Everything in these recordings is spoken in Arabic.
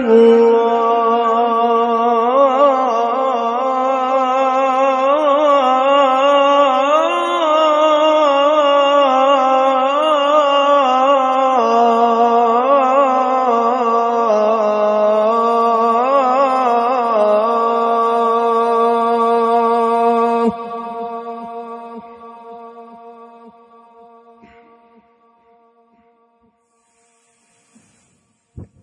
الله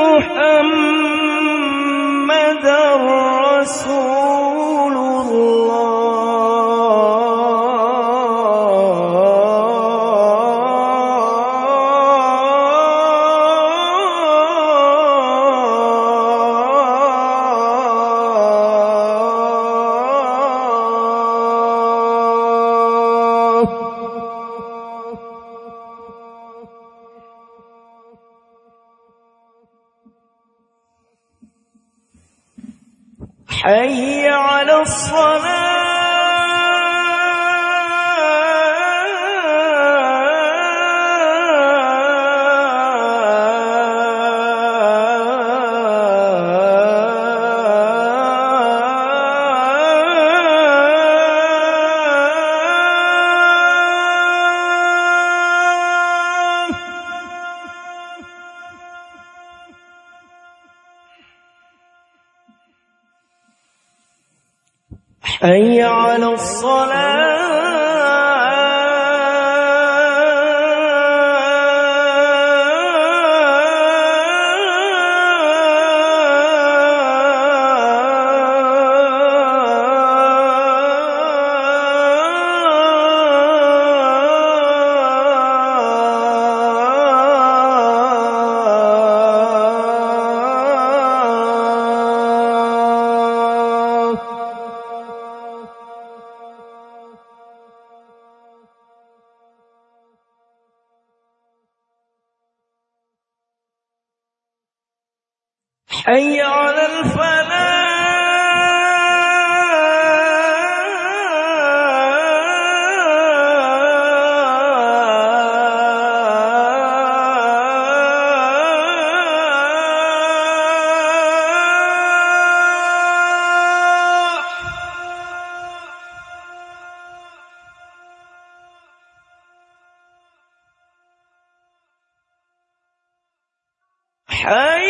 محمد حي على الصلاة حي على الصلاة حي على الفلاح. حي